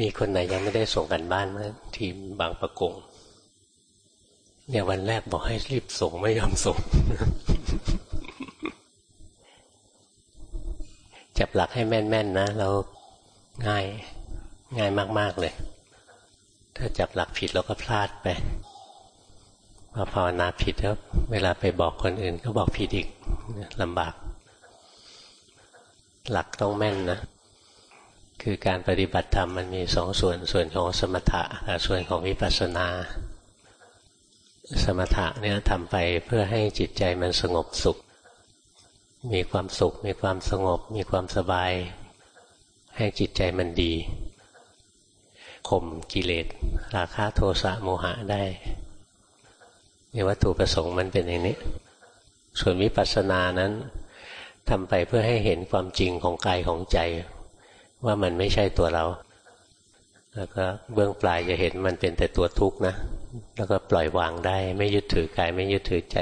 มีคนไหนยังไม่ได้ส่งกันบ้านไหมทีมบางประกง เนี่ยวันแรกบอกให้รีบส่งไม่ยอมส่ง จับหลักให้แม่นๆนะ เราง่ายง่ายมาก ๆเลย ถ้าจับหลักผิดเราก็พลาดไปพอภาวนาผิดแล้วเวลาไปบอกคนอื่น ก็บอกผิดอีกลำบาก หลักต้องแม่นนะ คือการปฏิบัติธรรมมันมีสองส่วนส่วนของสมถะกับส่วนของวิปัสสนา สมถะเนี่ยทำไปเพื่อให้จิตใจมันสงบสุข มีความสุข มีความสงบ มีความสบาย ให้จิตใจมันดีข่มกิเลสราคะโทสะโมหะได้นี่วัตถุประสงค์มันเป็นอย่างนี้ ส่วนวิปัสสนานั้นทำไปเพื่อให้เห็นความจริงของกายของใจ ว่ามันไม่ใช่ตัวเรา แล้วก็เบื้องปลายจะเห็นมันเป็นแต่ตัวทุกข์นะ แล้วก็ปล่อยวางได้ ไม่ยึดถือกายไม่ยึดถือใจ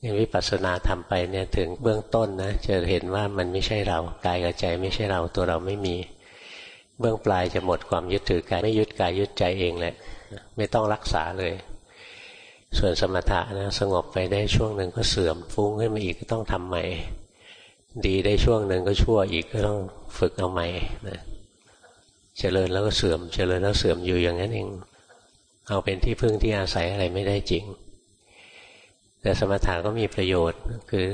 อย่างวิปัสสนาทำไปเนี่ยถึงเบื้องต้นนะจะเห็นว่ามันไม่ใช่เรากายกับใจไม่ใช่เราตัวเราไม่มี เบื้องปลายจะหมดความยึดถือกายไม่ยึดกายยึดใจเองแหละไม่ต้องรักษาเลย ส่วนสมถะนะสงบไปได้ช่วงหนึ่งก็เสื่อมฟุ้งขึ้นมาอีกก็ต้องทำใหม่ ดีได้ช่วงหนึ่งก็ชั่วอีกก็ต้องฝึกเอาใหม่นะเจริญแล้วก็เสื่อม เจริญแล้วเสื่อมอยู่อย่างนั้นเองเอาเป็นที่พึ่งที่อาศัยอะไรไม่ได้จริง แต่สมถะก็มีประโยชน์คือ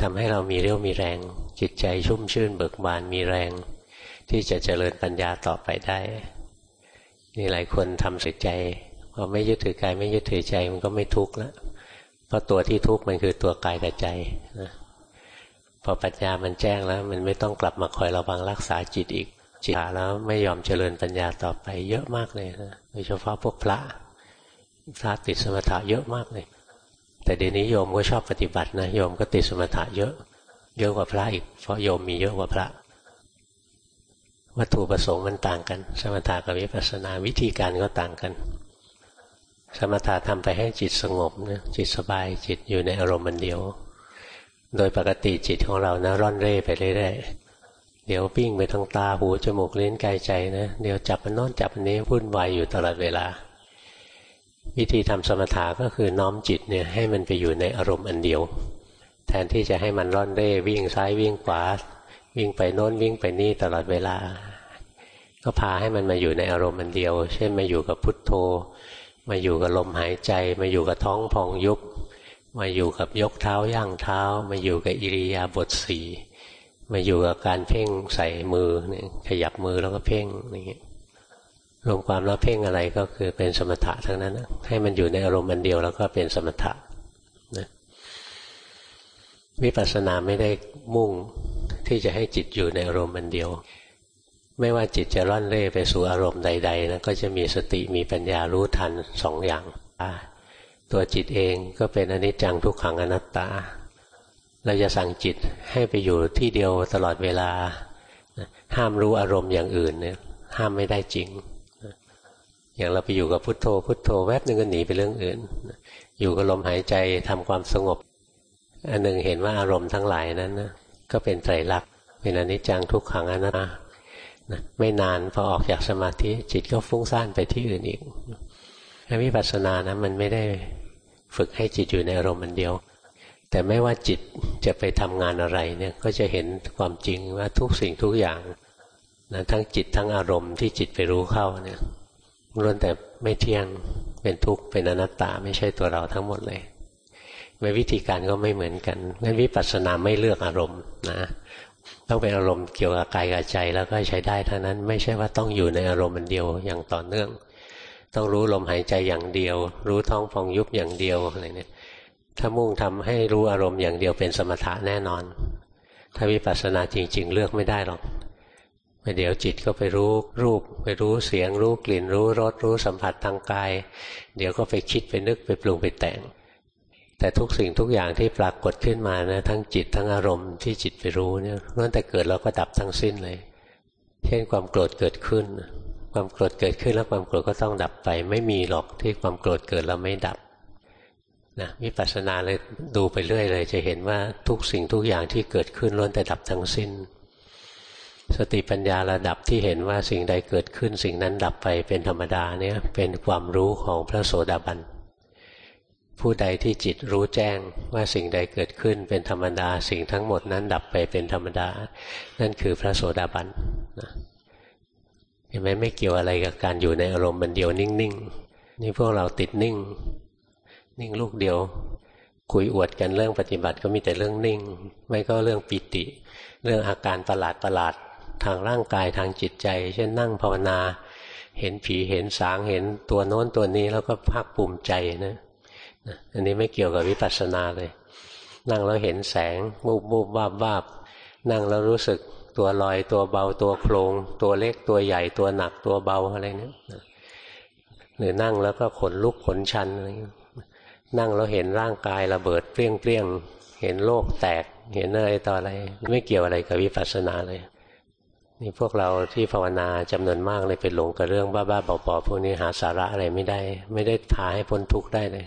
ทำให้เรามีเรี่ยวมีแรง จิตใจชุ่มชื่นเบิกบานมีแรง ที่จะเจริญปัญญาต่อไปได้นี่หลายคนทำสิใจพอไม่ยึดถือกายไม่ยึดถือใจมันก็ไม่ทุกข์แล้วเพราะตัวที่ทุกข์มันคือตัวกายกับใจนะ พอปัญญามันแจ้งแล้ว มันไม่ต้องกลับมาคอยระวังรักษาจิตอีก จิตาแล้วไม่ยอมเจริญปัญญาต่อไปเยอะมากเลยนะโดยเฉพาะพวกพระพระติดสมถะเยอะมากเลย แต่เดี๋ยวนี้โยมก็ชอบปฏิบัตินะโยมก็ติดสมถะเยอะ เยอะกว่าพระอีกเพราะโยมมีเยอะกว่าพระ วัตถุประสงค์มันต่างกัน สมถะกับวิปัสสนาวิธีการก็ต่างกัน สมถะทำไปให้จิตสงบนะจิตสบายจิตอยู่ในอารมณ์มันเดียว โดยปกติจิตของเรานะร่อนเร่ไปเรื่อยๆเดี๋ยวปิ้งไปทางตาหูจมูกลิ้นกายใจนะเดี๋ยวจับมันน้นจับอันนี้วุ่นวายอยู่ตลอดเวลา วิธีทำสมถะก็คือน้อมจิตเนี่ยให้มันไปอยู่ในอารมณ์อันเดียว แทนที่จะให้มันร่อนเร่วิ่งซ้ายวิ่งขวาวิ่งไปโน้นวิ่งไปนี่ตลอดเวลา ก็พาให้มันมาอยู่ในอารมณ์อันเดียว เช่นมาอยู่กับพุทโธ มาอยู่กับลมหายใจ มาอยู่กับท้องพองยุบ มาอยู่กับยกเท้าย่างเท้า มาอยู่กับอิริยาบถสีมาอยู่กับการเพ่งใส่มือเนี่ยขยับมือแล้วก็เพ่งอย่างเงี้ยรวมความแล้วเพ่งอะไรก็คือเป็นสมถะทั้งนั้นให้มันอยู่ในอารมณ์อันเดียวแล้วก็เป็นสมถะนะวิปัสสนาไม่ได้มุ่งที่จะให้จิตอยู่ในอารมณ์อันเดียว ไม่ว่าจิตจะร่อนเร่ไปสู่อารมณ์ใด ๆนะก็จะมีสติมีปัญญารู้ทันสองอย่าง ตัวจิตเองก็เป็นอนิจจังทุกขังอนัตตา เราจะสั่งจิตให้ไปอยู่ที่เดียวตลอดเวลา ห้ามรู้อารมณ์อย่างอื่นเนี่ยห้ามไม่ได้จริง อย่างเราไปอยู่กับพุทโธ พุทโธแวบหนึ่งก็หนีไปเรื่องอื่น อยู่กับลมหายใจทำความสงบ อันหนึ่งเห็นว่าอารมณ์ทั้งหลายนั้นนะก็เป็นไตรลักษณ์เป็นอนิจจังทุกขังอนัตตาไม่นานพอออกจากสมาธิจิตก็ฟุ้งซ่านไปที่อื่นอีก วิปัสสนานะมันไม่ได้ฝึกให้จิตอยู่ในอารมณ์มันเดียว แต่ไม่ว่าจิตจะไปทำงานอะไรเนี่ยก็จะเห็นความจริงว่าทุกสิ่งทุกอย่างนะทั้งจิตทั้งอารมณ์ที่จิตไปรู้เข้าเนี่ยล้วนแต่ไม่เที่ยงเป็นทุกข์เป็นอนัตตาไม่ใช่ตัวเราทั้งหมดเลยม่วิธีการก็ไม่เหมือนกันงั้นวิปัสสนาไม่เลือกอารมณ์นะ ต้องเป็นอารมณ์เกี่ยวกับกายกับใจแล้วก็ใช้ได้ทั้งนั้น ไม่ใช่ว่าต้องอยู่ในอารมณ์มันเดียวอย่างต่อเนื่อง ต้องรู้ลมหายใจอย่างเดียว รู้ท้องพองยุบอย่างเดียวอะไรเนี่ยถ้ามุ่งทำให้รู้อารมณ์อย่างเดียวเป็นสมถะแน่นอน ถ้าวิปัสสนาจริง ๆ เลือกไม่ได้หรอกเดี๋ยวจิตก็ไปรู้รูป ไปรู้เสียง รู้กลิ่น รู้รสรู้สัมผัสทางกาย เดี๋ยวก็ไปคิดไปนึกไปปรุงไปแต่ง แต่ทุกสิ่งทุกอย่างที่ปรากฏขึ้นมานะทั้งจิตทั้งอารมณ์ที่จิตไปรู้เนี่ยล้วนแต่เกิดแล้วก็ดับทั้งสิ้นเลย เช่นความโกรธเกิดขึ้น ความโกรธเกิดขึ้นแล้วความโกรธก็ต้องดับไป ไม่มีหรอกที่ความโกรธเกิดแล้วไม่ดับนะวิปัสสนาเลยดูไปเรื่อยเลย จะเห็นว่าทุกสิ่งทุกอย่างที่เกิดขึ้นล้วนแต่ดับทั้งสิ้น สติปัญญาระดับที่เห็นว่าสิ่งใดเกิดขึ้น สิ่งนั้นดับไปเป็นธรรมดาเนี่ยเป็นความรู้ของพระโสดาบันผู้ใดที่จิตรู้แจ้งว่าสิ่งใดเกิดขึ้นเป็นธรรมดา สิ่งทั้งหมดนั้นดับไปเป็นธรรมดา นั่นคือพระโสดาบัน เห็นไหมไม่เกี่ยวอะไรกับการอยู่ในอารมณ์มันเดียวนิ่งๆนี่พวกเราติดนิ่ง นิ่งลูกเดียว คุยอวดกันเรื่องปฏิบัติก็มีแต่เรื่องนิ่ง ไม่ก็เรื่องปิติ เรื่องอาการประหลาดประหลาดทางร่างกายทางจิตใจ เช่นนั่งภาวนา เห็นผีเห็นสางเห็นตัวโน้นตัวนี้แล้วก็ภาคภูมิใจนะอันนี้ไม่เกี่ยวกับวิปัสสนาเลย นั่งแล้วเห็นแสงบูบบูบวาบวาบนั่งแล้วรู้สึก ตัวลอยตัวเบาตัวโครง ตัวเล็กตัวใหญ่ตัวหนักตัวเบาอะไรเนี้ยหรือนั่งแล้วก็ขนลุกขนชันอะไรนั่งแล้วเห็นร่างกายระเบิดเปรี้ยงเปรี้ยงเห็นโลกแตกเห็นอะไรต่ออะไร ไม่เกี่ยวอะไรกับวิปัสสนาเลย นี่พวกเราที่ภาวนาจำนวนมากเลยไปหลงกับเรื่องบ้าๆบอๆพวกนี้หาสาระอะไรไม่ได้ ไม่ได้พาให้พ้นทุกข์ได้เลย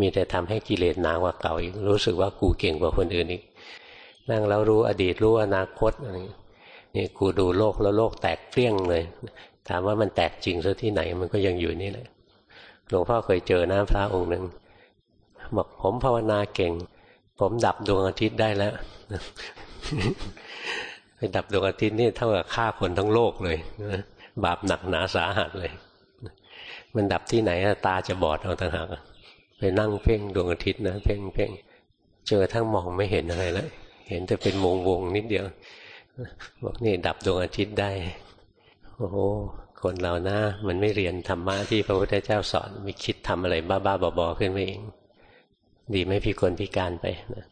มีแต่ทำให้กิเลสหนากว่าเก่าอีกรู้สึกว่ากูเก่งกว่าคนอื่นอีก นั่งแล้วรู้อดีตรู้อนาคตอะไรนี่กูดูโลกแล้วโลกแตกเปรี้ยงเลย ถามว่ามันแตกจริงซะที่ไหนมันก็ยังอยู่นี่แหละหลวงพ่อเคยเจอนะพระองค์หนึ่งบอกผมภาวนาเก่ง ผมดับดวงอาทิตย์ได้แล้วไปดับดวงอาทิตย์นี่เท่ากับฆ่าคนทั้งโลกเลยบาปหนักหนาสาหัสเลย มันดับที่ไหนตาจะบอดเอาต่างหากไปนั่งเพ่งดวงอาทิตย์นะเพ่งเพ่งเจอทั้งมองไม่เห็นอะไรเลย เห็นแต่เป็นวงวงนิดเดียว บอกนี่ดับดวงอาทิตย์ได้ โอ้โหคนเรานะมันไม่เรียนธรรมะที่พระพุทธเจ้าสอนมีคิดทำอะไรบ้าๆบอๆขึ้นมาเอง ดีไม่พิกลพิการไปนะ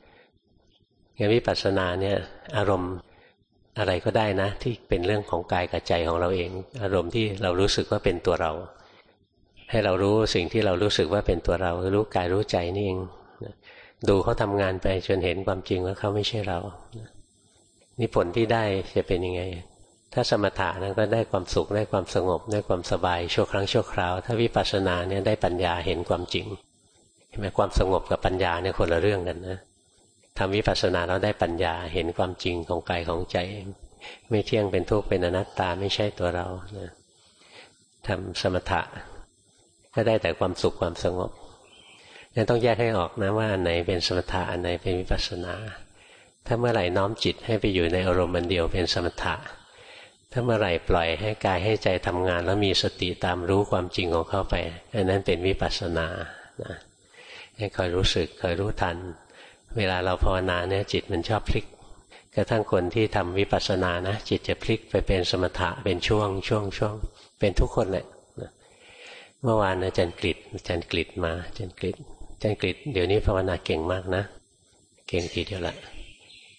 งั้นวิปัสสนาเนี่ย อารมณ์อะไรก็ได้นะ ที่เป็นเรื่องของกายกับใจของเราเอง อารมณ์ที่เรารู้สึกว่าเป็นตัวเรา ให้เรารู้สิ่งที่เรารู้สึกว่าเป็นตัวเรา รู้กายรู้ใจนี่เอง ดูเขาทำงานไปจนเห็นความจริงว่าเขาไม่ใช่เรานี่ผลที่ได้จะเป็นยังไง ถ้าสมถะนั้นก็ได้ความสุขได้ความสงบได้ความสบายชั่วครั้งชั่วคราว ถ้าวิปัสสนาเนี่ยได้ปัญญาเห็นความจริงเห็นไหมความสงบกับปัญญาเนี่ยคนละเรื่องกันนะทำวิปัสสนาเราได้ปัญญาเห็นความจริงของกายของใจ ไม่เที่ยงเป็นทุกข์เป็นอนัตตาไม่ใช่ตัวเรานะทำสมถะก็ได้แต่ความสุขความสงบ นั่นต้องแยกให้ออกนะว่าอันไหนเป็นสมถะอันไหนเป็นวิปัสสนา ถ้าเมื่อไหร่น้อมจิตให้ไปอยู่ในอารมณ์มันเดียวเป็นสมถะ ถ้าเมื่อไหร่ปล่อยให้กายให้ใจทำงาน แล้วมีสติตามรู้ความจริงของเข้าไปอันนั้นเป็นวิปัสสนานะให้คอยรู้สึกคอยรู้ทัน เวลาเราภาวนาเนี่ยจิตมันชอบพลิกกระทั่งคนที่ทำวิปัสสนานะจิตจะพลิกไปเป็นสมถะเป็นช่วงช่วงช่วงเป็นทุกคนเลยเมื่อวานอาจารย์กฤษอาจารย์กฤษมาอาจารย์กฤษ จารย์กฤษเดี๋ยวนี้ภาวนาเก่งมากนะ เก่งทีเดียวละ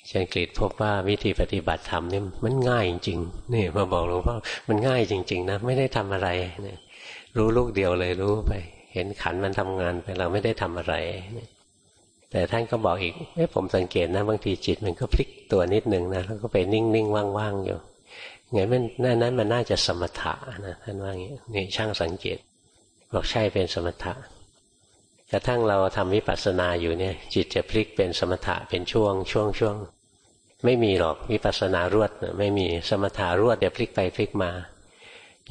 อาจารย์กฤษพบว่าวิธีปฏิบัติธรรมนี่มันง่ายจริงๆนี่มาบอกหลวงพ่อมันง่ายจริง ๆ นะ ไม่ได้ทำอะไรนรู้ลูกเดียวเลยรู้ไป เห็นขันมันทำงานไปเราไม่ได้ทำอะไร แต่ท่านก็บอกอีกเอ้ผมสังเกตนะบางทีจิตมันก็พลิกตัวนิดนึงนะแล้วก็ไปนิ่งๆว่างๆอยู่ไงมันนั่นนั้นมันน่าจะสมถะนะท่านว่าอย่างนี้นี่ช่างสังเกตบอกใช่เป็นสมถะ กระทั่งเราทำวิปัสสนาอยู่เนี่ย จิตจะพลิกเป็นสมถะเป็นช่วง ช่วงช่วงไม่มีหรอกวิปัสสนารวดไม่มีสมถารวดเดี๋ยวพลิกไปพลิกมา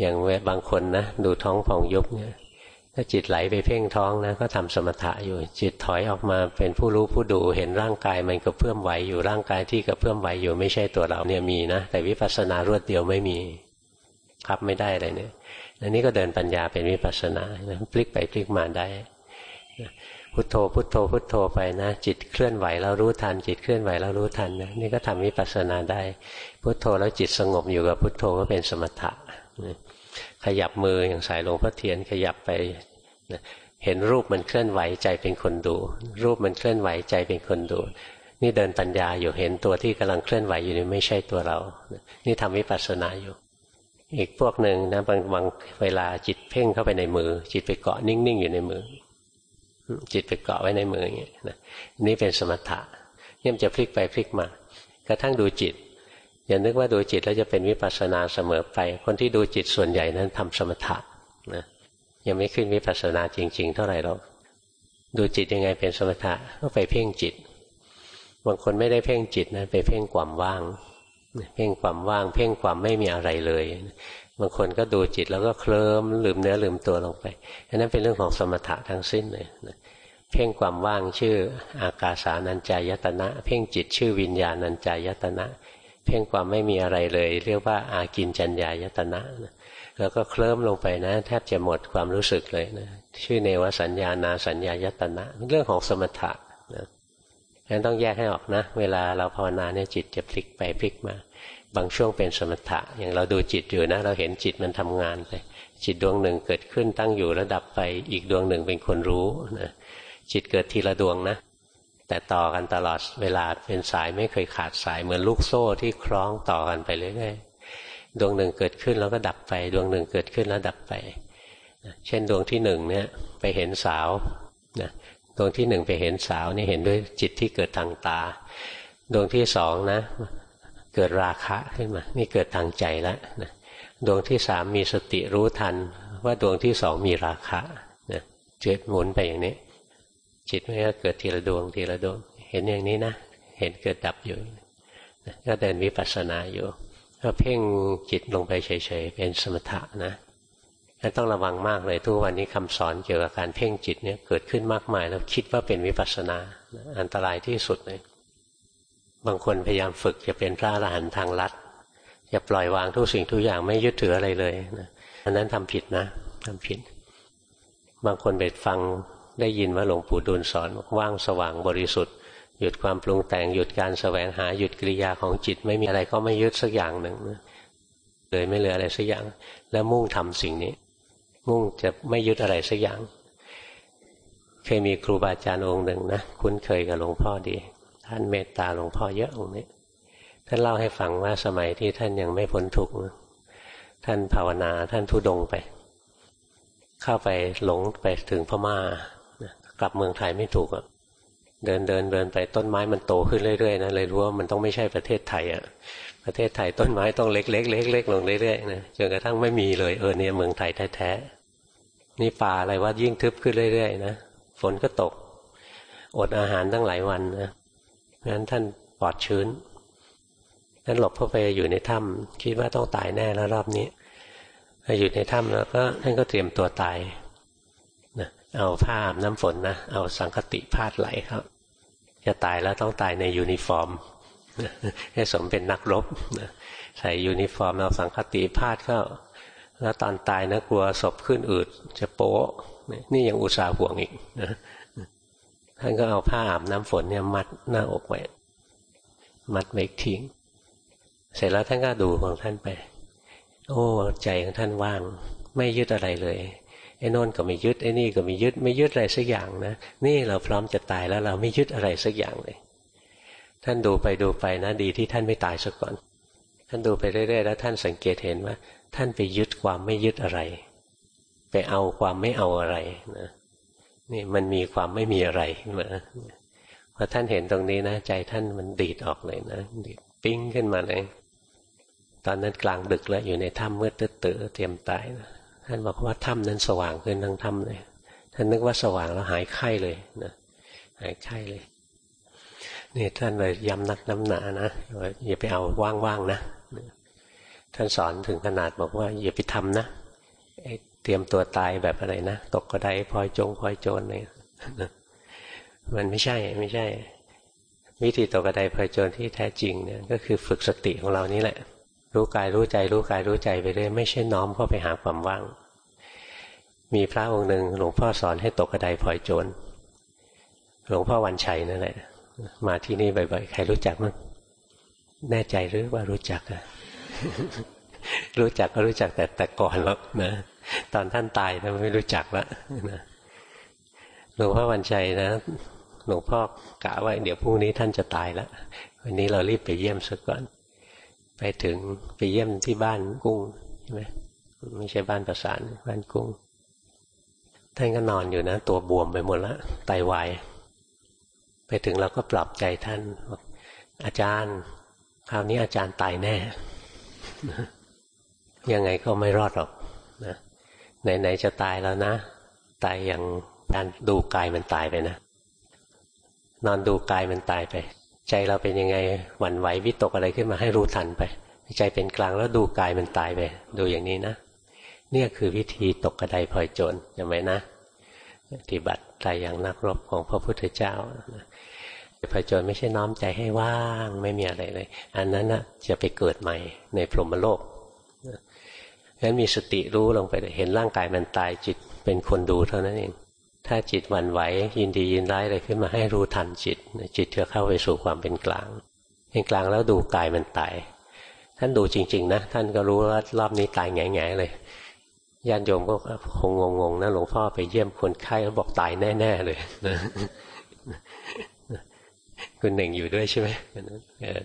อย่างบางคนนะดูท้องผ่องยุบเนี่ยถ้าจิตไหลไปเพ่งท้องนะก็ทำสมถะอยู่ จิตถอยออกมาเป็นผู้รู้ผู้ดูเห็นร่างกายมันก็เพื่อมไหวอยู่ร่างกายที่กระเพื่อมไหวอยู่ไม่ใช่ตัวเราเนี่ยมีนะแต่วิปัสสนารวดเดียวไม่มีครับไม่ได้เลยเนี่ยอันนี้ก็เดินปัญญาเป็นวิปัสสนาพลิกไปพลิกมาได้ พุทโธพุทโธพุทโธไปนะ จิตเคลื่อนไหวแล้วรู้ทัน จิตเคลื่อนไหวแล้วรู้ทันนะนี่ก็ทำวิปัสสนาได้ พุทโธแล้วจิตสงบอยู่กับพุทโธก็เป็นสมถะขยับมืออย่างสายหลวงพ่อเทียนขยับไปเห็นรูปมันเคลื่อนไหวใจเป็นคนดู รูปมันเคลื่อนไหวใจเป็นคนดู นี่เดินปัญญาอยู่เห็นตัวที่กำลังเคลื่อนไหวอยู่นี่ไม่ใช่ตัวเรา นี่ทำวิปัสสนาอยู่ อีกพวกหนึ่งนะบางบางเวลาจิตเพ่งเข้าไปในมือ จิตไปเกาะนิ่งๆอยู่ในมือ จิตไปเกาะไว้ในมืออย่างนี้นะนี่เป็นสมถะเนี่ยจะพลิกไปพลิกมากระทั่งดูจิต อย่านึกว่าดูจิตแล้วจะเป็นวิปัสสนาเสมอไป คนที่ดูจิตส่วนใหญ่นั้นทำสมถะนะยังไม่ขึ้นวิปัสสนาจริง ๆ เท่าไหร่หรอกดูจิตยังไงเป็นสมถะก็ไปเพ่งจิตบางคนไม่ได้เพ่งจิตนะไปเพ่งความว่าง เพ่งความว่าง เพ่งความไม่มีอะไรเลย บางคนก็ดูจิตแล้วก็เคลิ้มลืมเนื้อลืมตัวลงไปอันนั้นเป็นเรื่องของสมถะทั้งสิ้นเลยเพ่งความว่างชื่ออากาสานัญจายตนะ เพ่งจิตชื่อวิญญาณัญจายตนะ เพ่งความไม่มีอะไรเลย เรียกว่าอากินจัญญายตนะแล้วก็เคลิ้มลงไปนะ แทบจะหมดความรู้สึกเลยนะชื่อเนวสัญญานาสัญญายตนะเรื่องของสมถะนะงั้นต้องแยกให้ออกนะ เวลาเราภาวนาเนี่ยจิตจะพลิกไปพลิกมา บางช่วงเป็นสมถะ อย่างเราดูจิตอยู่นะ เราเห็นจิตมันทำงานไป จิตดวงหนึ่งเกิดขึ้นตั้งอยู่ระดับไป อีกดวงหนึ่งเป็นคนรู้นะจิตเกิดทีละดวงนะ แต่ต่อกันตลอดเวลาเป็นสายไม่เคยขาดสายเหมือนลูกโซ่ที่คล้องต่อกันไปเรื่อยๆดวงหนึ่งเกิดขึ้นแล้วก็ดับไป ดวงหนึ่งเกิดขึ้นแล้วดับไป เช่นดวงที่หนึ่งเนี่ยไปเห็นสาวนะดวงที่หนึ่งไปเห็นสาวนี่เห็นด้วยจิตที่เกิดทางตา ดวงที่สองนะ เกิดราคะขึ้นมา นี่เกิดทางใจแล้วนะดวงที่สามมีสติรู้ทัน ว่าดวงที่สองมีราคะนะเจิดหมุนไปอย่างนี้ จิตมันก็เกิดทีละดวงทีละดวง เห็นอย่างนี้นะเห็นเกิดดับอยู่ก็เดินวิปัสสนาอยู่ก็เพ่งจิตลงไปเฉยๆเป็นสมถะนะต้องระวังมากเลยทุกวันนี้คำสอนเกี่ยวกับการเพ่งจิตเนี่ยเกิดขึ้นมากมายแล้วคิดว่าเป็นวิปัสสนา อันตรายที่สุดเลย บางคนพยายามฝึกจะเป็นพระอรหันต์ทางลัดจะปล่อยวางทุกสิ่งทุกอย่างไม่ยึดถืออะไรเลยนะอันนั้นทำผิดนะทำผิด บางคนไปฟังได้ยินว่าหลวงปู่ดูลสอนว่างสว่างบริสุทธิ์ หยุดความปรุงแต่งหยุดการแสวงหาหยุดกิริยาของจิต ไม่มีอะไรก็ไม่ยึดสักอย่างหนึ่งเลยไม่เหลืออะไรสักอย่าง แล้วมุ่งทำสิ่งนี้ มุ่งจะไม่ยึดอะไรสักอย่าง เคยมีครูบาอาจารย์องค์หนึ่งนะคุ้นเคยกับหลวงพ่อดี ท่านเมตตาหลวงพ่อเยอะองค์นี้ท่านเล่าให้ฟังว่าสมัยที่ท่านยังไม่พ้นทุกข์ท่านภาวนาท่านทุดงไป เข้าไปหลงไปถึงพม่ากลับเมืองไทยไม่ถูกอะเดินเดินเดินไปต้นไม้มันโตขึ้นเรื่อยๆนะเลยรู้ว่ามันต้องไม่ใช่ประเทศไทยอะประเทศไทยต้นไม้ต้องเล็กๆเล็กๆลงเรื่อยๆนะจนกระทั่งไม่มีเลยเออเนี่ยเมืองไทยแท้ๆนี่ป่าอะไรว่ายิ่งทึบขึ้นเรื่อยๆนะฝนก็ตก อดอาหารตั้งหลายวันนะ งั้นท่านปลอดชื้นท่านหลบเข้าไปอยู่ในถ้ำคิดว่าต้องตายแน่แล้วรอบนี้อยู่ในถ้ำแล้วก็ท่านก็เตรียมตัวตายนะเอาผ้าอาบน้ำฝนนะเอาสังฆาฏิพาดไหล่ครับจะตายแล้วต้องตายในยูนิฟอร์มให้สมเป็นนักรบใส่ยูนิฟอร์มเอาสังคติพาดเข้าแล้วตอนตายนะกลัวศพขึ้นอืดจะโป๊ะนี่ยังอุตส่าห์ห่วงอีกนะ ท่านก็เอาผ้าอาบน้ำฝนเนี่ยมัดหน้าอกไว้ มัดไว้ทิ้ง เสร็จแล้วท่านก็ดูของท่านไป โอ้ใจของท่านว่าง ไม่ยึดอะไรเลยไอ้นนก็ไม่ยึดไอ้นี่ก็ไม่ยึดไม่ยึดอะไรสักอย่างนะนี่เราพร้อมจะตายแล้วเราไม่ยึดอะไรสักอย่างเลย ท่านดูไปดูไปนะดีที่ท่านไม่ตายซะก่อน ท่านดูไปเรื่อยๆแล้วท่านสังเกตเห็นว่า ท่านไปยึดความไม่ยึดอะไร ไปเอาความไม่เอาอะไรนะ นี่มันมีความไม่มีอะไรมาพอท่านเห็นตรงนี้นะใจท่านมันดีดออกเลยนะดีดปิ้งขึ้นมาเลย ตอนนั้นกลางดึกแล้วอยู่ในถ้ำมืดตื้อเตรียมตายนะท่านบอกว่าถ้ำนั้นสว่างขึ้นทั้งถ้ำเลยท่านนึกว่าสว่างแล้วหายไข้เลยนะหายไข้เลยนี่ท่านเลยย้ำนักน้ำหนานะอย่าไปเอาว่างๆนะท่านสอนถึงขนาดบอกว่าอย่าไปทำนะ เตรียมตัวตายแบบอะไรนะตกกระไดพลอยจงพลอยโจรเนี่ยมันไม่ใช่ไม่ใช่ วิธีตกกระไดพลอยโจรที่แท้จริงเนี่ยก็คือฝึกสติของเรานี่แหละ รู้กายรู้ใจรู้กายรู้ใจไปเรื่อยไม่ใช่น้อมเข้าไปหาความว่าง มีพระองค์หนึ่งหลวงพ่อสอนให้ตกกระไดพลอยโจรหลวงพ่อวันชัยนั่นแหละ มาที่นี่บ่อยๆใครรู้จักมั้งแน่ใจหรือว่ารู้จักอะรู้จักก็รู้จักแต่แต่ก่อนแล้วนะ ตอนท่านตายท่านไม่รู้จักแล้วนะหลวงพ่อวันชัยนะหลวงพ่อกะว่าเดี๋ยวพรุ่งนี้ท่านจะตายแล้ววันนี้เรารีบไปเยี่ยมสักก่อน ไปถึงไปเยี่ยมที่บ้านกุ้งใช่ไหมไม่ใช่บ้านประสานบ้านกุ้ง ท่านก็นอนอยู่นะ ตัวบวมไปหมดแล้วไตาวายไปถึงเราก็ปลอบใจท่านบอกอาจารย์คราวนี้อาจารย์ตายแน่ ยังไงก็ไม่รอดหรอกนะ ไหนๆจะตายแล้วนะ ตายอย่างการดูกายมันตายไปนะ นอนดูกายมันตายไป ใจเราเป็นยังไงหวั่นไหววิตกอะไรขึ้นมาให้รู้ทันไป ใจเป็นกลางแล้วดูกายมันตายไป ดูอย่างนี้นะเนี่ยคือวิธีตกกระไดพลอยโจรจำไว้นะปฏิบัติใจอย่างนักรบของพระพุทธเจ้าพลอยโจรไม่ใช่น้อมใจให้ว่างไม่มีอะไรเลย อันนั้นนะจะไปเกิดใหม่ในพรหมโลก งั้นมีสติรู้ลงไปเห็นร่างกายมันตายจิตเป็นคนดูเท่านั้นเอง ถ้าจิตหวั่นไหวยินดียินร้ายอะไรขึ้นมาให้รู้ทันจิต จิตจะเข้าไปสู่ความเป็นกลาง เป็นกลางแล้วดูกายมันตาย ท่านดูจริง ๆ นะ ท่านก็รู้ว่ารอบนี้ตายแง่ๆเลยญาติโยมก็คงงงๆนะหลวงพ่อไปเยี่ยมคนไข้แล้วบอกตายแน่ ๆ เลยนะคุณหนึ่งอยู่ด้วยใช่ไหม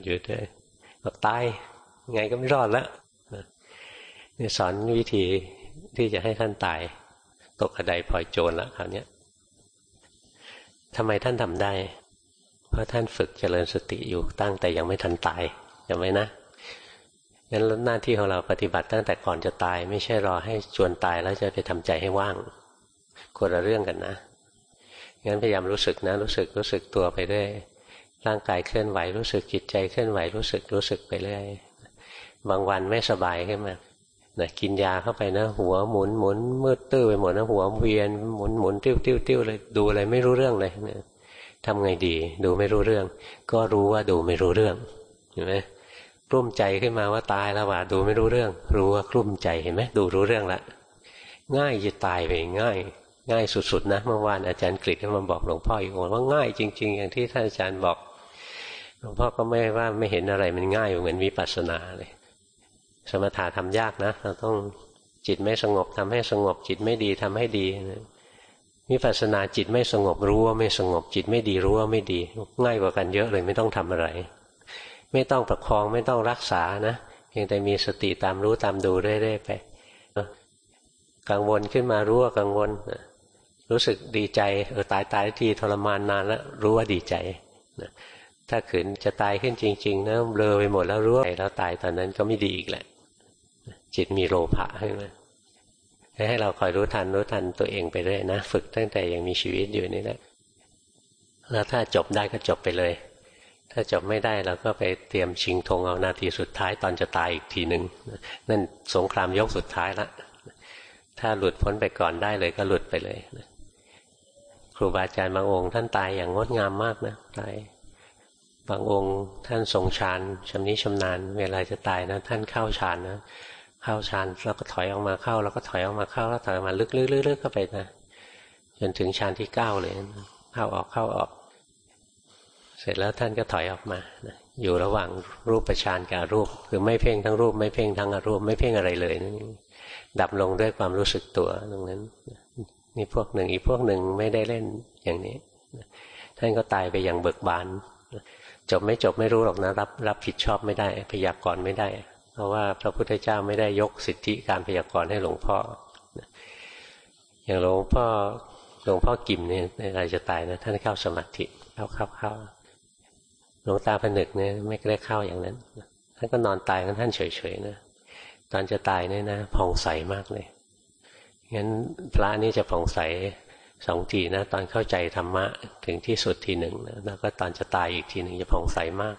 อยู่ด้วยบอกตายไงก็ไม่รอดแล้ว นี่สอนวิธีที่จะให้ท่านตาย ตกกระไดพลอยโจรแล้วคราวนี้ทำไมท่านทำได้ เพราะท่านฝึกเจริญสติอยู่ตั้งแต่ยังไม่ทันตายจำไว้นะงั้นหน้าที่ของเราปฏิบัติตั้งแต่ก่อนจะตาย ไม่ใช่รอให้จวนตายแล้วจะไปทำใจให้ว่างคนละเรื่องกันนะงั้นพยายามรู้สึกนะ รู้สึกรู้สึกตัวไปเรื่อยร่างกายเคลื่อนไหวรู้สึกจิตใจเคลื่อนไหวรู้สึกรู้สึกไปเรื่อยบางวันไม่สบายขึ้นมา นะกินยาเข้าไปนะ หัวหมุนหมุนมืดตื้อไปหมดนะหัวเวียนหมุนหมุนติ้วติ้วติ้วเลยดูอะไรไม่รู้เรื่องเลยนะทำไงดี ดูไม่รู้เรื่อง ก็รู้ว่าดูไม่รู้เรื่องเห็นไหมกลุ้มใจขึ้นมาว่าตายแล้วว่าดูไม่รู้เรื่อง รู้ว่ากลุ้มใจเห็นไหมดูรู้เรื่องละง่ายจะตายไปง่าย ง่ายสุดๆนะเมื่อวานอาจารย์กฤษก็มาบอกหลวงพ่ออีกว่าง่ายจริง ๆ อย่างที่ท่านอาจารย์บอกหลวงพ่อก็ไม่ว่าไม่เห็นอะไรมันง่ายเหมือนวิปัสสนาเลย สมถะทำยากนะเราต้องจิตไม่สงบทำให้สงบ จิตไม่ดีทำให้ดีวิปัสสนาจิตไม่สงบรู้ว่าไม่สงบจิตไม่ดีรู้ว่าไม่ดี ง่ายกว่ากันเยอะเลยไม่ต้องทำอะไร ไม่ต้องประคองไม่ต้องรักษานะเพียงแต่มีสติตามรู้ตามดูเรื่อยๆไปกังวลขึ้นมารู้ว่ากังวลรู้สึกดีใจเออตายตายทีทรมานนานแล้วรู้ว่าดีใจถ้าขืนจะตายขึ้นจริง ๆนะเบลอไปหมดแล้วรู้ว่าแล้วตายตอนนั้นก็ไม่ดีอีกแหละ จิตมีโลภะใช่ไหมให้เราคอยรู้ทันรู้ทันตัวเองไปเรื่อยนะฝึกตั้งแต่ยังมีชีวิตอยู่นี่แหละแล้วถ้าจบได้ก็จบไปเลย ถ้าจบไม่ได้เราก็ไปเตรียมชิงธงเอานาทีสุดท้ายตอนจะตายอีกทีหนึ่งนั่นสงครามยกสุดท้ายละถ้าหลุดพ้นไปก่อนได้เลยก็หลุดไปเลยครูบาอาจารย์บางองค์ ท่านตายอย่างงดงามมากนะตายบางองค์ท่านทรงฌานชำนิชำนาญ เวลาจะตายนะ ท่านเข้าฌานนะ เข้าฌานแล้วก็ถอยออกมาเข้า แล้วก็ถอยออกมาเข้าแล้วถอยออกมาลึกๆๆเข้าไปนะจนถึงฌานที่เก้าเลยเข้าออกเข้าออก เสร็จแล้วท่านก็ถอยออกมาอยู่ระหว่างรูปประชานกับรูป คือไม่เพ่งทั้งรูป ไม่เพ่งทั้งอรูป ไม่เพ่งอะไรเลยนั่นดับลงด้วยความรู้สึกตัวตรงนั้นนี่พวกหนึ่งอีกพวกหนึ่งไม่ได้เล่นอย่างนี้ท่านก็ตายไปอย่างเบิกบานจบไม่จบไม่รู้หรอกนะ รับรับผิดชอบไม่ได้ พยากรณ์ไม่ได้ ราะว่าพระพุทธเจ้าไม่ได้ยกสิทธิการพยากรณ์ให้หลวงพ่อ อย่างหลวงพ่อหลวงพ่อกิมเนี่ยในอะไรจะตายนะท่านเข้าสมาธิเข้าเข้าเข้าหลวงตาผนึกเนี่ยไม่ได้เข้าอย่างนั้น ท่านก็นอนตายของท่านเฉยๆนะตอนจะตายเนี่ยนะผ่องใสมากเลยงั้นพระนี่จะผ่องใสสองทีนะตอนเข้าใจธรรมะถึงที่สุดทีหนึ่งนะแล้วก็ตอนจะตายอีกทีหนึ่งจะผ่องใสมาก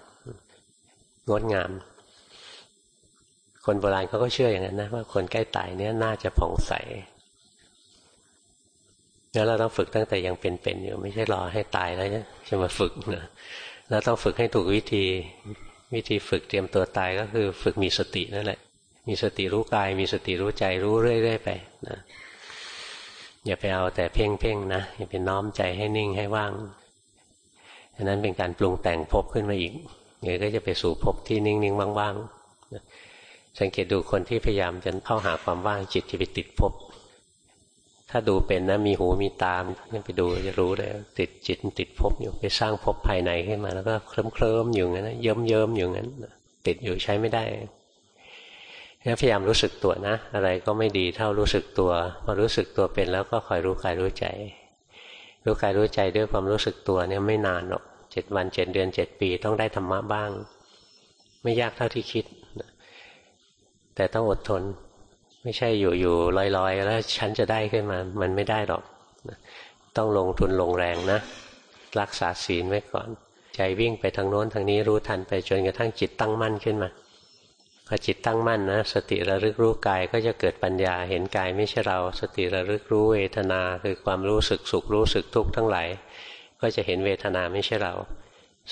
งดงาม คนโบราณเขาก็เชื่ออย่างนั้นนะว่าคนใกล้ตายเนี่ยน่าจะผ่องใสแล้วเราต้องฝึกตั้งแต่ยังเป็นๆอยู่ไม่ใช่รอให้ตายแล้วจะมาฝึกนะแล้วต้องฝึกให้ถูกวิธี วิธีฝึกเตรียมตัวตายก็คือฝึกมีสตินั่นแหละ มีสติรู้กาย มีสติรู้ใจรู้เรื่อยๆไปนะอย่าไปเอาแต่เพ่งเพ่งนะอย่าไปน้อมใจให้นิ่งให้ว่างอันนั้นเป็นการปรุงแต่งภพขึ้นมาอีกเดี๋ยวก็จะไปสู่ภพที่นิ่งๆว่างๆ สังเกตดูคนที่พยายามจะเข้าหาความว่างจิตจะไปติดภพถ้าดูเป็นนะมีหูมีตามไปดูจะรู้เลยติดจิตติดภพอยู่ไปสร้างภพภายในขึ้นมา แล้วก็เคลิ้มเคลิ้มอยู่งั้นเยิ้มเยิ้มอยู่งั้นติดอยู่ใช้ไม่ได้งั้นพยายามรู้สึกตัวนะ อะไรก็ไม่ดีเท่ารู้สึกตัวพอรู้สึกตัวเป็นแล้วก็คอยรู้กายรู้ใจ รู้กายรู้ใจด้วยความรู้สึกตัวเนี่ยไม่นานหรอกเจ็ดวันเจ็ดเดือนเจ็ดปีต้องได้ธรรมะบ้าง ไม่ยากเท่าที่คิด แต่ต้องอดทน ไม่ใช่อยู่ๆลอยๆ แล้วฉันจะได้ขึ้นมา มันไม่ได้หรอก ต้องลงทุนลงแรงนะ รักษาศีลไว้ก่อน ใจวิ่งไปทางโน้นทางนี้รู้ทันไปจนกระทั่งจิตตั้งมั่นขึ้นมาพอจิตตั้งมั่นนะสติระลึกรู้กายก็จะเกิดปัญญาเห็นกายไม่ใช่เรา สติระลึกรู้เวทนาคือความรู้สึกสุขรู้สึกทุกข์ทั้งหลายก็จะเห็นเวทนาไม่ใช่เรา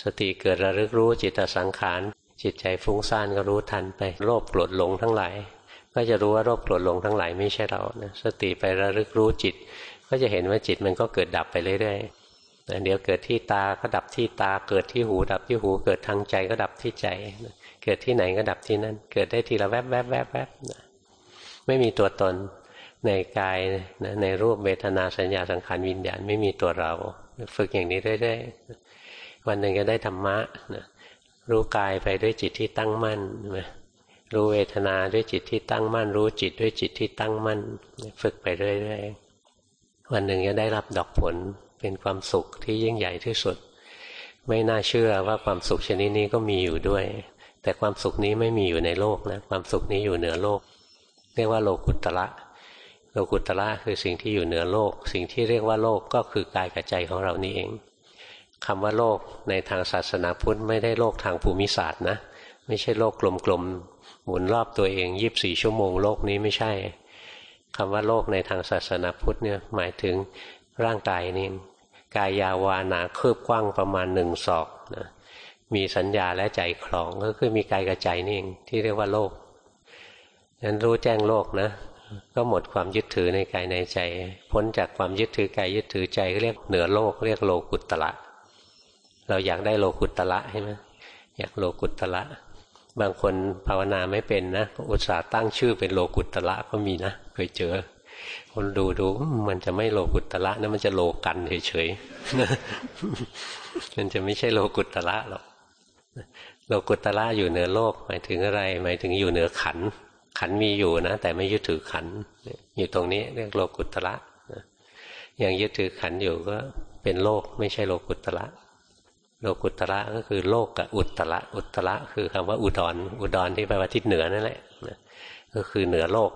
สติเกิดระลึกรู้จิตสังขาร จิตใจฟุ้งซ่านก็รู้ทันไปโลภโกรธหลงทั้งหลาย ก็จะรู้ว่าโลภโกรธหลงทั้งหลายไม่ใช่เรานะสติไประลึกรู้จิต ก็จะเห็นว่าจิตมันก็เกิดดับไปเรื่อยๆเดี๋ยวเกิดที่ตาก็ดับที่ตา เกิดที่หู ดับที่หู เกิดทางใจก็ดับที่ใจเกิดที่ไหนก็ดับที่นั่น เกิดได้ทีละแวบแวบแวบแวบไม่มีตัวตนในกายในรูปเวทนาสัญญาสังขารวิญญาณไม่มีตัวเรา ฝึกอย่างนี้เรื่อยๆวันหนึ่งก็ได้ธรรมะนะ รู้กายไปด้วยจิตที่ตั้งมั่นรู้เวทนาด้วยจิตที่ตั้งมั่น รู้จิตด้วยจิตที่ตั้งมั่น ฝึกไปเรื่อยๆวันหนึ่งจะได้รับดอกผลเป็นความสุขที่ยิ่งใหญ่ที่สุด ไม่น่าเชื่อว่าความสุขชนิดนี้ก็มีอยู่ด้วย แต่ความสุขนี้ไม่มีอยู่ในโลกนะความสุขนี้อยู่เหนือโลก เรียกว่าโลกุตระโลกุตระคือสิ่งที่อยู่เหนือโลก สิ่งที่เรียกว่าโลกก็คือกายกับใจของเรานี่เอง คำว่าโลกในทางศาสนาพุทธไม่ได้โลกทางภูมิศาสตร์นะ ไม่ใช่โลกกลมๆหมุนรอบตัวเองยีิบสี่ชั่วโมงโลกนี้ไม่ใช่คำว่าโลกในทางศาสนาพุทธเนี่ยหมายถึงร่างกายนี่กายยาวานาคืบกว้างประมาณหนึ่งศอกนะมีสัญญาและใจคลองก็คือมีกายกับใจนี่เองที่เรียกว่าโลกนั้นรู้แจ้งโลกนะ ก็หมดความยึดถือในกายในใจ พ้นจากความยึดถือกายยึดถือใจเรียกเหนือโลกเรียกโลกุตตะ เราอยากได้โลกุตตะใช่ไหมอยากโลกุตตะบางคนภาวนาไม่เป็นนะอุตส่าห์ตั้งชื่อเป็นโลกุตตะก็มีนะเคยเจอ คนดูดูมันจะไม่โลกุตละนะมันจะโลกันเฉยๆมันจะไม่ใช่โลกุตละหรอกโลกุตละอยู่เหนือโลกหมายถึงอะไร หมายถึงอยู่เหนือขัน ขันมีอยู่นะ แต่ไม่ยึดถือขัน อยู่ตรงนี้เรียกโลกุตละยังยึดถือขันอยู่ก็เป็นโลกไม่ใช่โลกุตละ โลกุตระก็คือโลกกับอุตระอุตระคือคำว่าอุดรอุดรที่แปลว่าทิศเหนือนั่นแหละก็คือเหนือโลก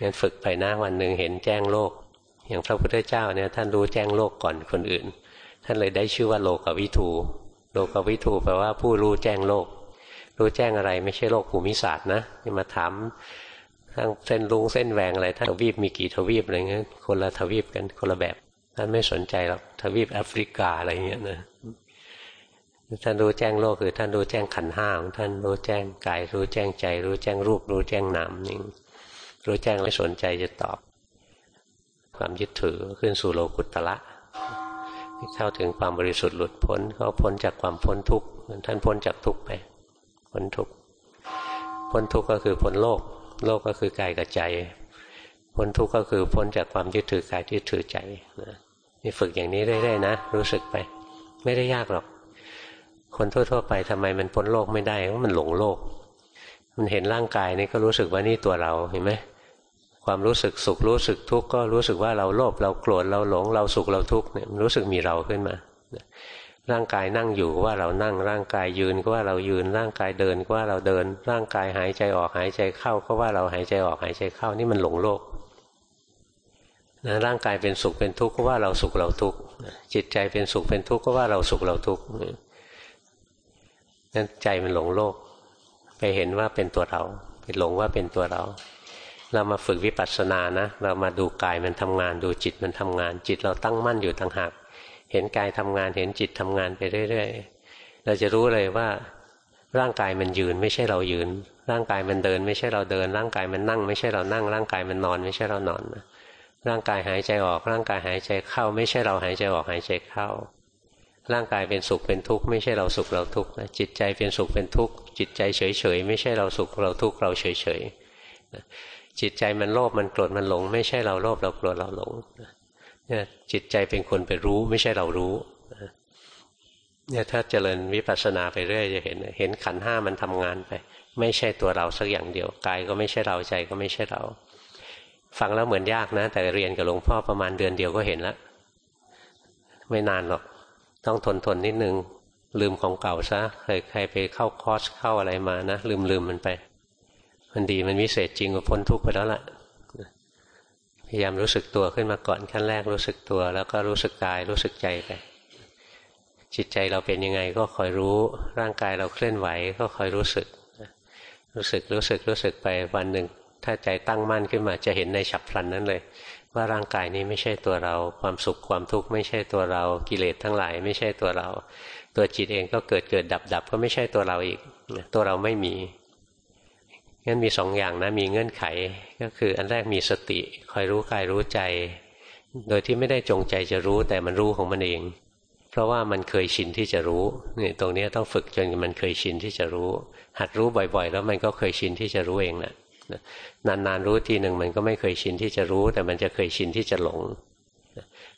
งั้นฝึกไปหน้าวันหนึ่งเห็นแจ้งโลก อย่างพระพุทธเจ้าเนี่ยท่านรู้แจ้งโลกก่อนคนอื่น ท่านเลยได้ชื่อว่าโลกวิทูโลกวิทูแปลว่าผู้รู้แจ้งโลก รู้แจ้งอะไรไม่ใช่โลกภูมิศาสตร์นะที่มาถามทั้งเส้นลุงเส้นแหวงอะไรท่านทวีปมีกี่ทวีปอะไรเงี้ยคนละทวีปกันคนละแบบ ท่านไม่สนใจหรอกทวีปแอฟริกาอะไรเงี้ยนะท่านรู้แจ้งโลกคือ ท่านรู้แจ้งขันห้าของท่านรู้แจ้งกายรู้แจ้งใจ รู้แจ้งรูป รู้แจ้งนามนี่งรู้แจ้งไม่สนใจจะตอบ ความยึดถือขึ้นสู่โลกุตละเข้าถึงความบริสุทธิ์หลุดพ้นเขาพ้นจากความพ้นทุกข์ท่านพ้นจากทุกข์ไปพ้นทุกข์พ้นทุกข์ก็คือพ้นโลก โลกก็คือกายกับใจพ้นทุกข์ก็คือพ้นจากความยึดถือกายยึดถือใจนะ นี่ฝึกอย่างนี้เรื่อยๆนะรู้สึกไป ไม่ได้ยากหรอก คนทั่ว ๆ ไปทำไมมันพ้นโลกไม่ได้เพราะมันหลงโลก มันเห็นร่างกายนี่ก็รู้สึกว่านี่ตัวเราเห็นไหมความรู้สึกสุขรู้สึกทุกข์ก็รู้สึกว่าเราโลภเราโกรธเราหลงเราสุขเราทุกข์เนี่ยรู้สึกมีเราขึ้นมาร่างกายนั่งอยู่ว่าเรานั่งร่างกายยืนก็ว่าเรายืนร่างกายเดินก็ว่าเราเดิน ร่างกายหายใจออกหายใจเข้าก็ว่าเราหายใจออกหายใจเข้านี่มันหลงโลก นะร่างกายเป็นสุขเป็นทุกข์ก็ว่าเราสุขเราทุกข์จิตใจเป็นสุขเป็นทุกข์ก็ว่าเราสุขเราทุกข์นั้นใจมันหลงโลก ไปเห็นว่าเป็นตัวเรา ไปหลงว่าเป็นตัวเรา เรามาฝึกวิปัสสนานะ เรามาดูกายมันทำงาน ดูจิตมันทำงาน จิตเราตั้งมั่นอยู่ต่างหาก เห็นกายทำงาน เห็นจิตทำงานไปเรื่อยๆ เราจะรู้เลยว่า ร่างกายมันยืนไม่ใช่เรายืน ร่างกายมันเดิน ไม่ใช่เราเดิน ร่างกายมันนั่ง ไม่ใช่เรานั่ง ร่างกายมันนอน ไม่ใช่เรานอนนะ ร่างกายหายใจออก ร่างกายหายใจเข้า ไม่ใช่เราหายใจออกหายใจเข้า ร่างกายเป็นสุขเป็นทุกข์ไม่ใช่เราสุขเราทุกข์จิตใจเป็นสุขเป็นทุกข์จิตใจเฉยเฉยไม่ใช่เราสุขเราทุกข์เราเฉยเฉยจิตใจมันโลภมันโกรธมันหลง ไม่ใช่เราโลภเราโกรธเราหลงเนี่ยจิตใจเป็นคนไปรู้ ไม่ใช่เรารู้เนี่ยถ้าเจริญวิปัสสนาไปเรื่อยจะเห็น เห็นขันห้ามันทำงานไป ไม่ใช่ตัวเราสักอย่างเดียวกายก็ไม่ใช่เราใจก็ไม่ใช่เรา ฟังแล้วเหมือนยากนะ แต่เรียนกับหลวงพ่อประมาณเดือนเดียวก็เห็นแล้วไม่นานหรอก ต้องทนทนนิดนึง ลืมของเก่าซะเคยใครไปเข้าคอร์สเข้าอะไรมานะลืมลืมมันไป มันดีมันวิเศษจริงก็พ้นทุกข์ไปแล้วล่ะพยายามรู้สึกตัวขึ้นมาก่อนขั้นแรกรู้สึกตัว แล้วก็รู้สึกกายรู้สึกใจไป จิตใจเราเป็นยังไงก็คอยรู้ร่างกายเราเคลื่อนไหวก็คอยรู้สึก รู้สึกรู้สึกรู้สึกไปวันหนึ่ง ถ้าใจตั้งมั่นขึ้นมาจะเห็นในฉับพลันนั้นเลย ว่าร่างกายนี้ไม่ใช่ตัวเรา ความสุขความทุกข์ไม่ใช่ตัวเรา กิเลสทั้งหลายไม่ใช่ตัวเรา ตัวจิตเองก็เกิดเกิดดับดับก็ไม่ใช่ตัวเราอีก ตัวเราไม่มีงั้นมีสองอย่างนะมีเงื่อนไขก็คืออันแรกมีสติคอยรู้กายรู้ใจ โดยที่ไม่ได้จงใจจะรู้แต่มันรู้ของมันเอง เพราะว่ามันเคยชินที่จะรู้นี่ตรงนี้ต้องฝึกจนมันเคยชินที่จะรู้ หัดรู้บ่อยๆ แล้วมันก็เคยชินที่จะรู้เองนะ นานๆรู้ทีหนึ่งมันก็ไม่เคยชินที่จะรู้ แต่มันจะเคยชินที่จะหลง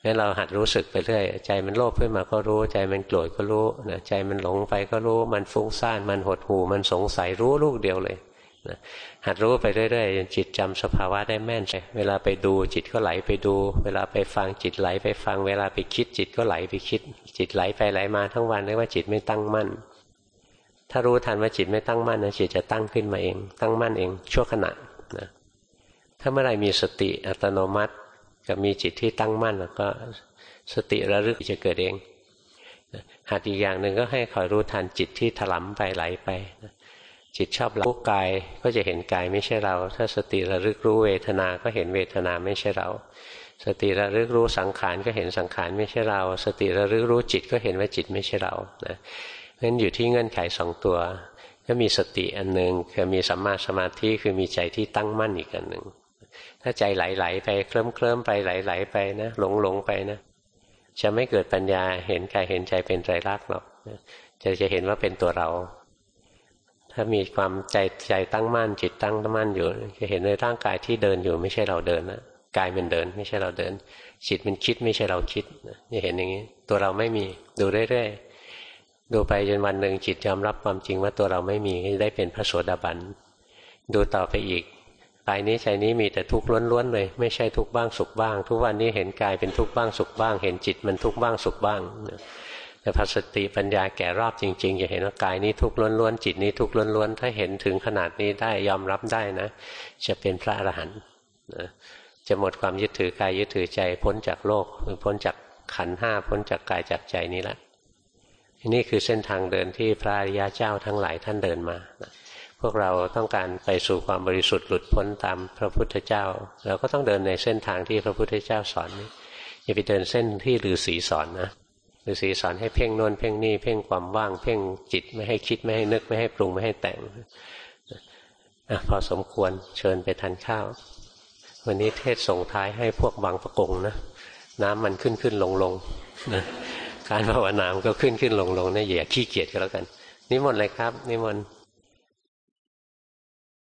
งั้นเราหัดรู้สึกไปเรื่อยใจมันโลภขึ้นมาก็รู้ ใจมันโกรธก็รู้นะใจมันหลงไปก็รู้ มันฟุ้งซ่านมันหดหู่มันสงสัยรู้ลูกเดียวเลยนะหัดรู้ไปเรื่อยๆจิตจำสภาวะได้แม่นเวลาไปดูจิตก็ไหลไปดู เวลาไปฟังจิตไหลไปฟัง เวลาไปคิดจิตก็ไหลไปคิด จิตไหลไปไหลมาทั้งวันเรียกว่าจิตไม่ตั้งมั่น ถ้ารู้ทันว่าจิตไม่ตั้งมั่นนะจิตจะตั้งขึ้นมาเอง ตั้งมั่นเอง ชั่วขณะนะถ้าเมื่อไรมีสติอัตโนมัติกับมีจิตที่ตั้งมั่นแล้วก็สติระลึกจะเกิดเองหัดอีกอย่างหนึ่งก็ให้คอยรู้ทันจิตที่ถลำไปไหลไปนะจิตชอบรู้กายก็จะเห็นกายไม่ใช่เรา ถ้าสติระลึกรู้เวทนา ก็เห็นเวทนาไม่ใช่เรา สติระลึกรู้สังขารก็เห็นสังขารไม่ใช่เรา สติระลึกรู้จิตก็เห็นว่าจิตไม่ใช่เรานะ เพราะฉะนั้นอยู่ที่เงื่อนไขสองตัว ก็มีสติอันหนึ่งคือมีสัมมาสมาธิคือมีใจที่ตั้งมั่นอีกอันหนึ่งถ้าใจไหลๆไปเคลิ้มเคลิ้มไปไหลๆไปนะหลงหลงไปนะจะไม่เกิดปัญญาเห็นกายเห็นใจเป็นไตรลักษณ์หรอกจะจะเห็นว่าเป็นตัวเรา ถ้ามีความใจใจตั้งมั่นจิตตั้งมั่นอยู่ จะเห็นในร่างกายที่เดินอยู่ไม่ใช่เราเดินนะกายมันเดิน ไม่ใช่เราเดินจิตมันคิดไม่ใช่เราคิดจะเห็นอย่างนี้ ตัวเราไม่มีดูเรื่อยๆ ดูไปจนวันหนึ่งจิตยอมรับความจริงว่าตัวเราไม่มีได้เป็นพระโสดาบันดูต่อไปอีกกายนี้ใจนี้มีแต่ทุกข์ล้วนๆเลย ไม่ใช่ทุกข์บ้างสุขบ้าง ทุกวันนี้เห็นกายเป็นทุกข์บ้างสุขบ้าง เห็นจิตมันทุกข์บ้างสุขบ้างแต่พอสติปัญญาแก่รอบจริงๆจะเห็นว่ากายนี้ทุกข์ล้วนๆจิตนี้ทุกข์ล้วนๆถ้าเห็นถึงขนาดนี้ได้ยอมรับได้นะ จะเป็นพระอรหันต์จะหมดความยึดถือกายยึดถือใจพ้นจากโลกหรือพ้นจากขันห้าพ้นจากกายจากใจนี้แหละ นี่คือเส้นทางเดินที่พระอริยาเจ้าทั้งหลายท่านเดินมานะพวกเราต้องการไปสู่ความบริสุทธิ์หลุดพ้นตามพระพุทธเจ้า เราก็ต้องเดินในเส้นทางที่พระพุทธเจ้าสอนนี้อย่าไปเดินเส้นที่ฤาษีสอนนะฤาษีสอนให้เพ่งโน้นเพ่งนี่เพ่งความว่างเพ่งจิตไม่ให้คิดไม่ให้นึกไม่ให้ปรุงไม่ให้แต่งอพอสมควรเชิญไปทานข้าว วันนี้เทศส่งท้ายให้พวกบางประกงนะน้ำมันขึ้นขึ้นลงลงนะ การภาวนามก็ขึ้นขึ้นลงลงนะอย่าขี้เกียจก็แล้วกัน นิมนต์เลยครับ นิมนต์